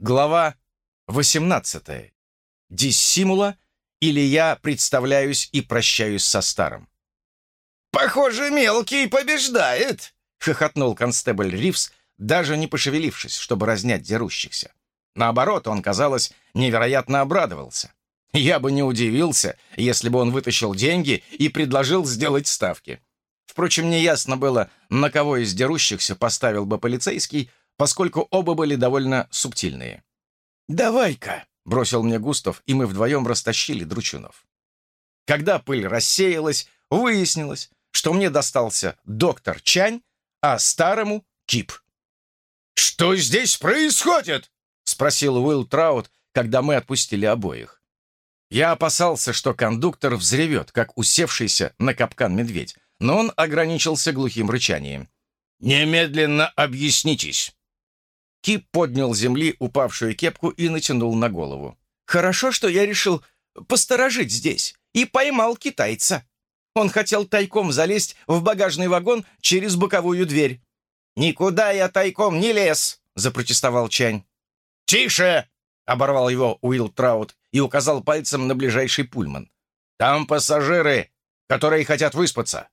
Глава 18. Диссимула или я представляюсь и прощаюсь со старым. «Похоже, мелкий побеждает!» — хохотнул констебль Ривз, даже не пошевелившись, чтобы разнять дерущихся. Наоборот, он, казалось, невероятно обрадовался. Я бы не удивился, если бы он вытащил деньги и предложил сделать ставки. Впрочем, неясно было, на кого из дерущихся поставил бы полицейский, поскольку оба были довольно субтильные. «Давай-ка», — бросил мне Густав, и мы вдвоем растащили Дручунов. Когда пыль рассеялась, выяснилось, что мне достался доктор Чань, а старому — Кип. «Что здесь происходит?» — спросил Уилл Траут, когда мы отпустили обоих. Я опасался, что кондуктор взревет, как усевшийся на капкан медведь, но он ограничился глухим рычанием. «Немедленно объяснитесь!» Кип поднял с земли упавшую кепку и натянул на голову. «Хорошо, что я решил посторожить здесь и поймал китайца. Он хотел тайком залезть в багажный вагон через боковую дверь». «Никуда я тайком не лез!» — запротестовал Чань. «Тише!» — оборвал его Уилл Траут и указал пальцем на ближайший пульман. «Там пассажиры, которые хотят выспаться».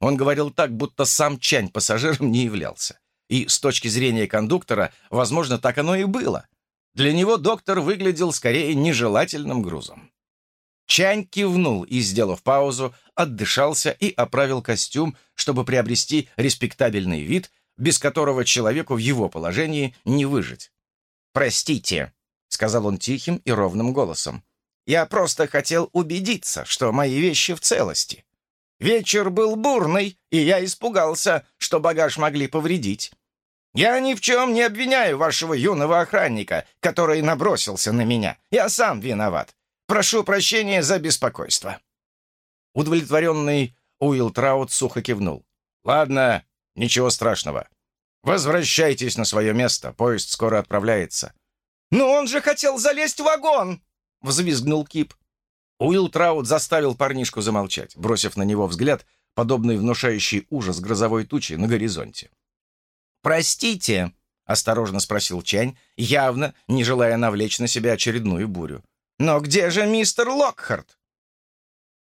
Он говорил так, будто сам Чань пассажиром не являлся. И с точки зрения кондуктора, возможно, так оно и было. Для него доктор выглядел скорее нежелательным грузом. Чань кивнул и, сделав паузу, отдышался и оправил костюм, чтобы приобрести респектабельный вид, без которого человеку в его положении не выжить. «Простите», — сказал он тихим и ровным голосом. «Я просто хотел убедиться, что мои вещи в целости. Вечер был бурный, и я испугался, что багаж могли повредить. Я ни в чем не обвиняю вашего юного охранника, который набросился на меня. Я сам виноват. Прошу прощения за беспокойство». Удовлетворенный Уилл Траут сухо кивнул. «Ладно, ничего страшного. Возвращайтесь на свое место, поезд скоро отправляется». «Но он же хотел залезть в вагон!» — взвизгнул Кип. Уилл Траут заставил парнишку замолчать, бросив на него взгляд, подобный внушающий ужас грозовой тучи на горизонте. «Простите», — осторожно спросил Чань, явно не желая навлечь на себя очередную бурю. «Но где же мистер Локхарт?»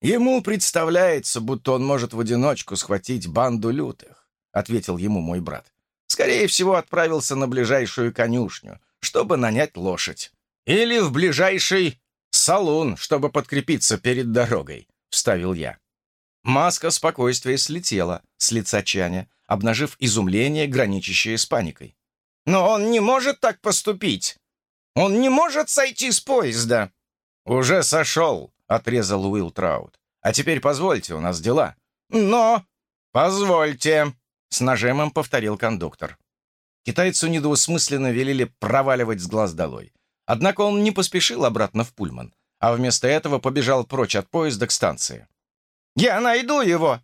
«Ему представляется, будто он может в одиночку схватить банду лютых», — ответил ему мой брат. «Скорее всего, отправился на ближайшую конюшню, чтобы нанять лошадь. Или в ближайший «Салон, чтобы подкрепиться перед дорогой», — вставил я. Маска спокойствия слетела с лица Чаня, обнажив изумление, граничащее с паникой. «Но он не может так поступить! Он не может сойти с поезда!» «Уже сошел», — отрезал Уилл Траут. «А теперь позвольте, у нас дела». «Но...» «Позвольте», — с нажимом повторил кондуктор. Китайцу недвусмысленно велели проваливать с глаз долой. Однако он не поспешил обратно в Пульман, а вместо этого побежал прочь от поезда к станции. «Я найду его!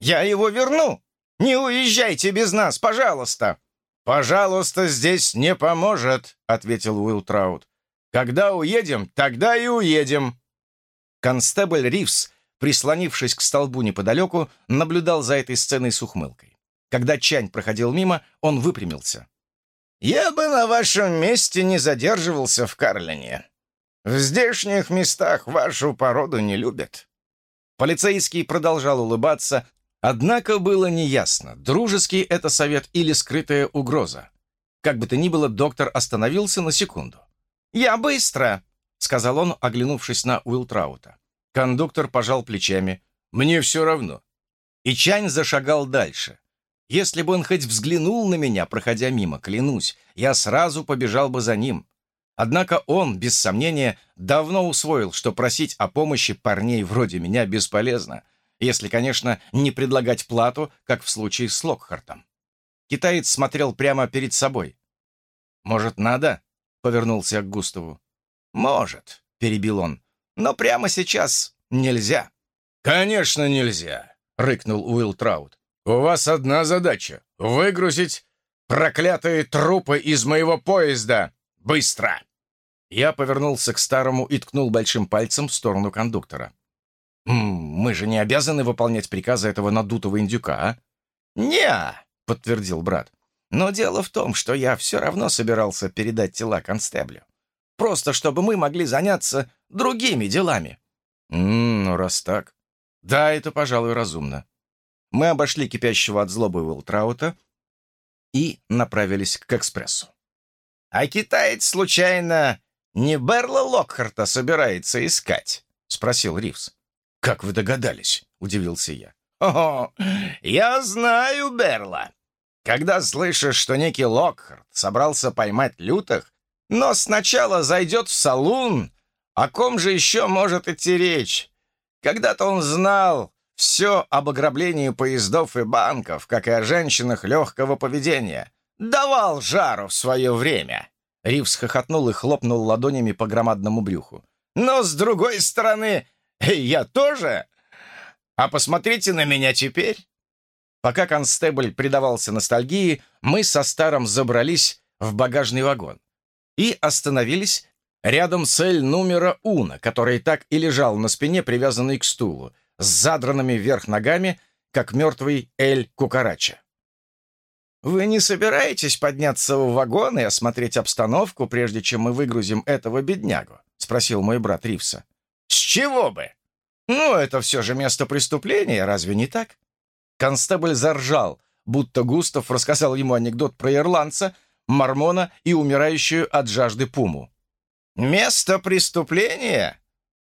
Я его верну! Не уезжайте без нас, пожалуйста!» «Пожалуйста, здесь не поможет», — ответил Уилл Траут. «Когда уедем, тогда и уедем». Констебль Ривз, прислонившись к столбу неподалеку, наблюдал за этой сценой с ухмылкой. Когда Чань проходил мимо, он выпрямился. «Я бы на вашем месте не задерживался в Карлине. В здешних местах вашу породу не любят». Полицейский продолжал улыбаться, однако было неясно, дружеский это совет или скрытая угроза. Как бы то ни было, доктор остановился на секунду. «Я быстро», — сказал он, оглянувшись на Уилтраута. Кондуктор пожал плечами. «Мне все равно». И Чань зашагал дальше. Если бы он хоть взглянул на меня, проходя мимо, клянусь, я сразу побежал бы за ним. Однако он, без сомнения, давно усвоил, что просить о помощи парней вроде меня бесполезно, если, конечно, не предлагать плату, как в случае с Локхартом. Китаец смотрел прямо перед собой. «Может, надо?» — повернулся к Густаву. «Может», — перебил он, — «но прямо сейчас нельзя». «Конечно нельзя», — рыкнул Уилл Траут. «У вас одна задача — выгрузить проклятые трупы из моего поезда! Быстро!» Я повернулся к старому и ткнул большим пальцем в сторону кондуктора. «Мы же не обязаны выполнять приказы этого надутого индюка, а?» «Не», — подтвердил брат. Но дело в том, что я все равно собирался передать тела констеблю. Просто чтобы мы могли заняться другими делами. Ну раз так. Да, это, пожалуй, разумно. Мы обошли кипящего от злобы Уилтраута и направились к экспрессу. «А китаец, случайно, не Берла Локхарта собирается искать?» — спросил Ривз. «Как вы догадались?» — удивился я. «О, я знаю Берла. Когда слышишь, что некий Локхарт собрался поймать лютых, но сначала зайдет в салун, о ком же еще может идти речь? Когда-то он знал, все об ограблении поездов и банков, как и о женщинах легкого поведения. Давал жару в свое время!» Ривз хохотнул и хлопнул ладонями по громадному брюху. «Но, с другой стороны, я тоже. А посмотрите на меня теперь!» Пока констебль предавался ностальгии, мы со старым забрались в багажный вагон и остановились рядом с Эль номера Уна, который так и лежал на спине, привязанный к стулу, с задранными вверх ногами, как мертвый Эль Кукарача. «Вы не собираетесь подняться в вагон и осмотреть обстановку, прежде чем мы выгрузим этого беднягу?» — спросил мой брат Ривса. «С чего бы? Ну, это все же место преступления, разве не так?» Констебль заржал, будто Густав рассказал ему анекдот про ирландца, мормона и умирающую от жажды пуму. «Место преступления?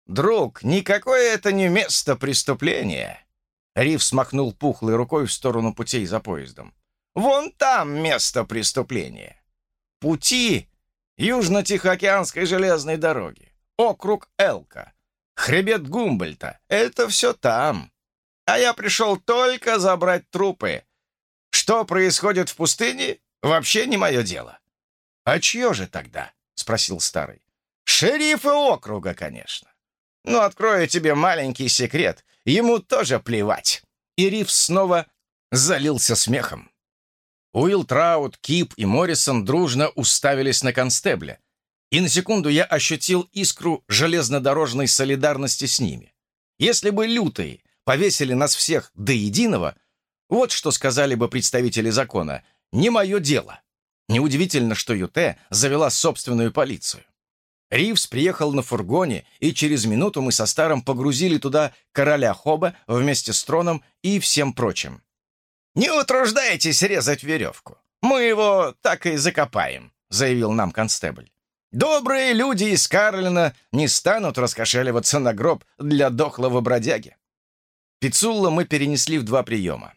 «Друг, никакое это не место преступления!» Рив смахнул пухлой рукой в сторону путей за поездом. «Вон там место преступления! Пути Южно-Тихоокеанской железной дороги, округ Элка, хребет Гумбольта — это все там. А я пришел только забрать трупы. Что происходит в пустыне, вообще не мое дело». «А чье же тогда?» — спросил старый. «Шерифы округа, конечно. Но открою тебе маленький секрет. Ему тоже плевать». И Ривз снова залился смехом. Уилл Траут, Кип и Моррисон дружно уставились на констебля. И на секунду я ощутил искру железнодорожной солидарности с ними. Если бы лютые повесили нас всех до единого, вот что сказали бы представители закона, не мое дело. Неудивительно, что ЮТ завела собственную полицию. Ривз приехал на фургоне, и через минуту мы со Старым погрузили туда короля Хоба вместе с троном и всем прочим. «Не утруждайтесь резать веревку. Мы его так и закопаем», — заявил нам констебль. «Добрые люди из Карлина не станут раскошеливаться на гроб для дохлого бродяги». Пицулла мы перенесли в два приема.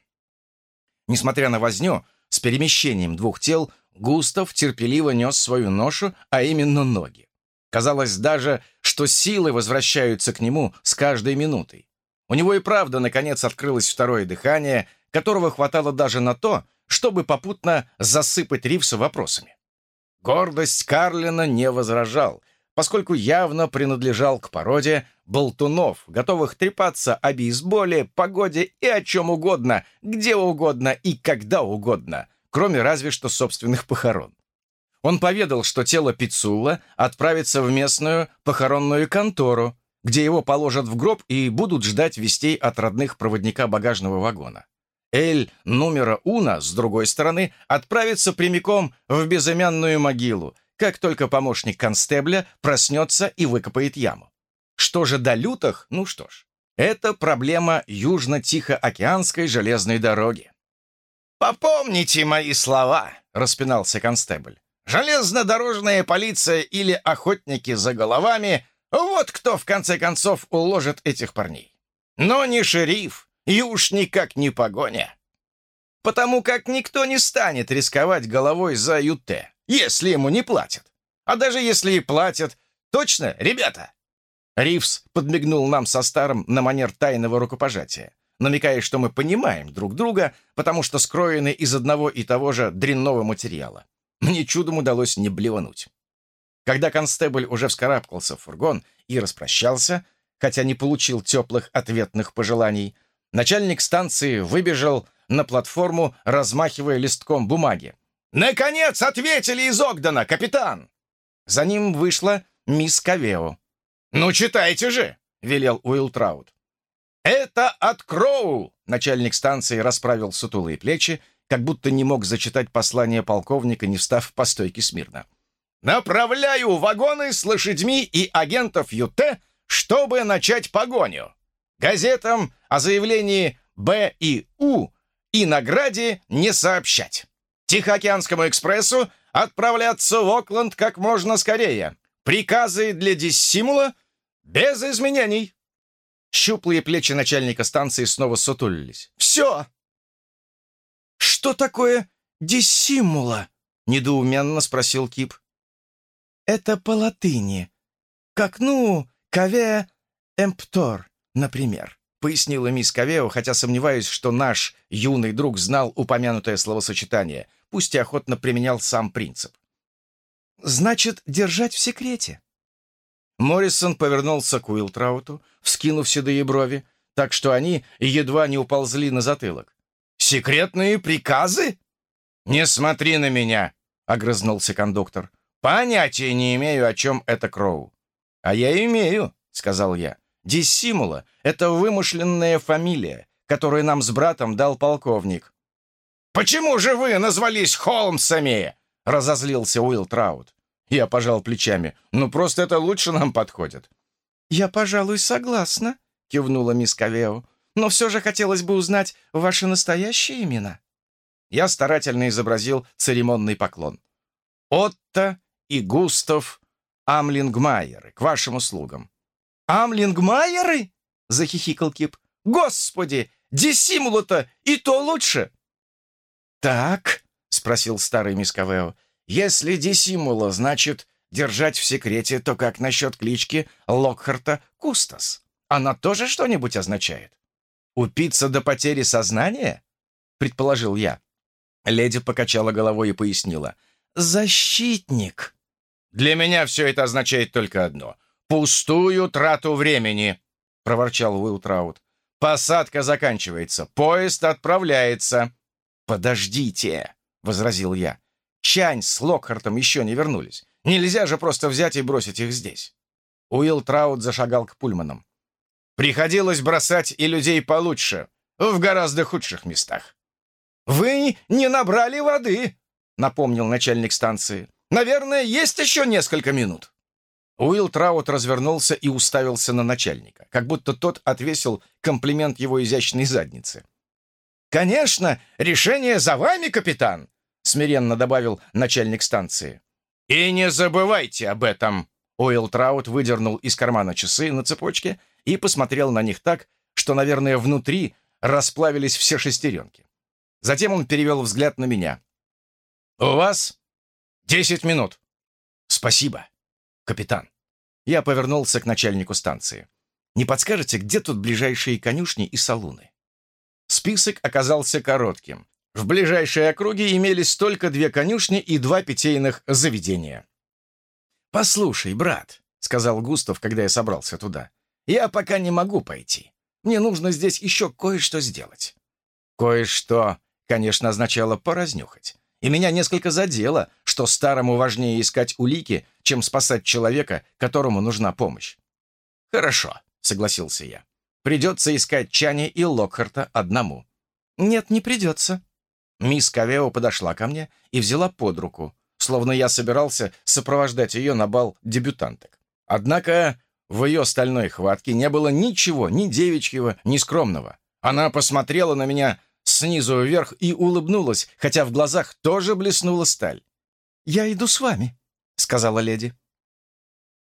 Несмотря на возню, с перемещением двух тел, Густав терпеливо нес свою ношу, а именно ноги. Казалось даже, что силы возвращаются к нему с каждой минутой. У него и правда, наконец, открылось второе дыхание, которого хватало даже на то, чтобы попутно засыпать Ривса вопросами. Гордость Карлина не возражал, поскольку явно принадлежал к породе болтунов, готовых трепаться о бейсболе, погоде и о чем угодно, где угодно и когда угодно, кроме разве что собственных похорон. Он поведал, что тело Пицула отправится в местную похоронную контору, где его положат в гроб и будут ждать вестей от родных проводника багажного вагона. Эль номера Уна, с другой стороны, отправится прямиком в безымянную могилу, как только помощник констебля проснется и выкопает яму. Что же до лютых? Ну что ж, это проблема Южно-Тихоокеанской железной дороги. «Попомните мои слова», — распинался констебль. Железнодорожная полиция или охотники за головами — вот кто, в конце концов, уложит этих парней. Но не шериф, и уж никак не погоня. Потому как никто не станет рисковать головой за ЮТ, если ему не платят. А даже если и платят, точно, ребята? Ривс подмигнул нам со старым на манер тайного рукопожатия, намекая, что мы понимаем друг друга, потому что скроены из одного и того же дрянного материала. Мне чудом удалось не блевануть. Когда констебль уже вскарабкался в фургон и распрощался, хотя не получил теплых ответных пожеланий, начальник станции выбежал на платформу, размахивая листком бумаги. «Наконец ответили из Огдена, капитан!» За ним вышла мисс Кавео. «Ну, читайте же!» — велел Уилл Траут. «Это от Кроу!» — начальник станции расправил сутулые плечи как будто не мог зачитать послание полковника, не встав по стойке смирно. «Направляю вагоны с лошадьми и агентов ЮТ, чтобы начать погоню. Газетам о заявлении Б и У и награде не сообщать. Тихоокеанскому экспрессу отправляться в Окленд как можно скорее. Приказы для диссимула без изменений». Щуплые плечи начальника станции снова сутулились. «Все!» «Что такое диссимула?» — недоуменно спросил Кип. «Это по латыни. Как, ну, каве эмптор, например», — пояснила мисс Кавео, хотя сомневаюсь, что наш юный друг знал упомянутое словосочетание, пусть и охотно применял сам принцип. «Значит, держать в секрете». Моррисон повернулся к Уилтрауту, вскинув седые брови, так что они едва не уползли на затылок. «Секретные приказы?» «Не смотри на меня!» — огрызнулся кондуктор. «Понятия не имею, о чем это Кроу». «А я имею», — сказал я. «Диссимула — это вымышленная фамилия, которую нам с братом дал полковник». «Почему же вы назвались Холмсами?» — разозлился Уилл Траут. Я пожал плечами. «Ну, просто это лучше нам подходит». «Я, пожалуй, согласна», — кивнула мисс Кавео. «Но все же хотелось бы узнать ваши настоящие имена». Я старательно изобразил церемонный поклон. «Отто и Густав Амлингмайеры, к вашим услугам». «Амлингмайеры?» — захихикал Кип. «Господи, диссимулу-то и то лучше!» «Так», — спросил старый мисс Кавео, если диссимула значит держать в секрете, то как насчет клички Локхарта Кустас? Она тоже что-нибудь означает? Упиться до потери сознания? Предположил я. Леди покачала головой и пояснила. «Защитник!» «Для меня все это означает только одно. Пустую трату времени!» — проворчал Уилл Траут. «Посадка заканчивается. Поезд отправляется». «Подождите!» — возразил я. Чань с Локхартом еще не вернулись. Нельзя же просто взять и бросить их здесь. Уилл Траут зашагал к пульманам. Приходилось бросать и людей получше, в гораздо худших местах. «Вы не набрали воды», — напомнил начальник станции. «Наверное, есть еще несколько минут». Уилл Траут развернулся и уставился на начальника, как будто тот отвесил комплимент его изящной заднице. «Конечно, решение за вами, капитан!» — смиренно добавил начальник станции. «И не забывайте об этом!» Уилл Траут выдернул из кармана часы на цепочке и посмотрел на них так, что, наверное, внутри расплавились все шестеренки. Затем он перевел взгляд на меня. «У вас десять минут». «Спасибо, капитан». Я повернулся к начальнику станции. «Не подскажете, где тут ближайшие конюшни и салуны?» Список оказался коротким. В ближайшей округе имелись только две конюшни и два питейных заведения. «Послушай, брат», — сказал Густав, когда я собрался туда, — «я пока не могу пойти. Мне нужно здесь еще кое-что сделать». Кое-что, конечно, означало поразнюхать. И меня несколько задело, что старому важнее искать улики, чем спасать человека, которому нужна помощь. «Хорошо», — согласился я. «Придется искать Чани и Локхарта одному». «Нет, не придется», Мисс Кавео подошла ко мне и взяла под руку, словно я собирался сопровождать ее на бал дебютанток. Однако в ее стальной хватке не было ничего, ни девичьего, ни скромного. Она посмотрела на меня снизу вверх и улыбнулась, хотя в глазах тоже блеснула сталь. «Я иду с вами», — сказала леди.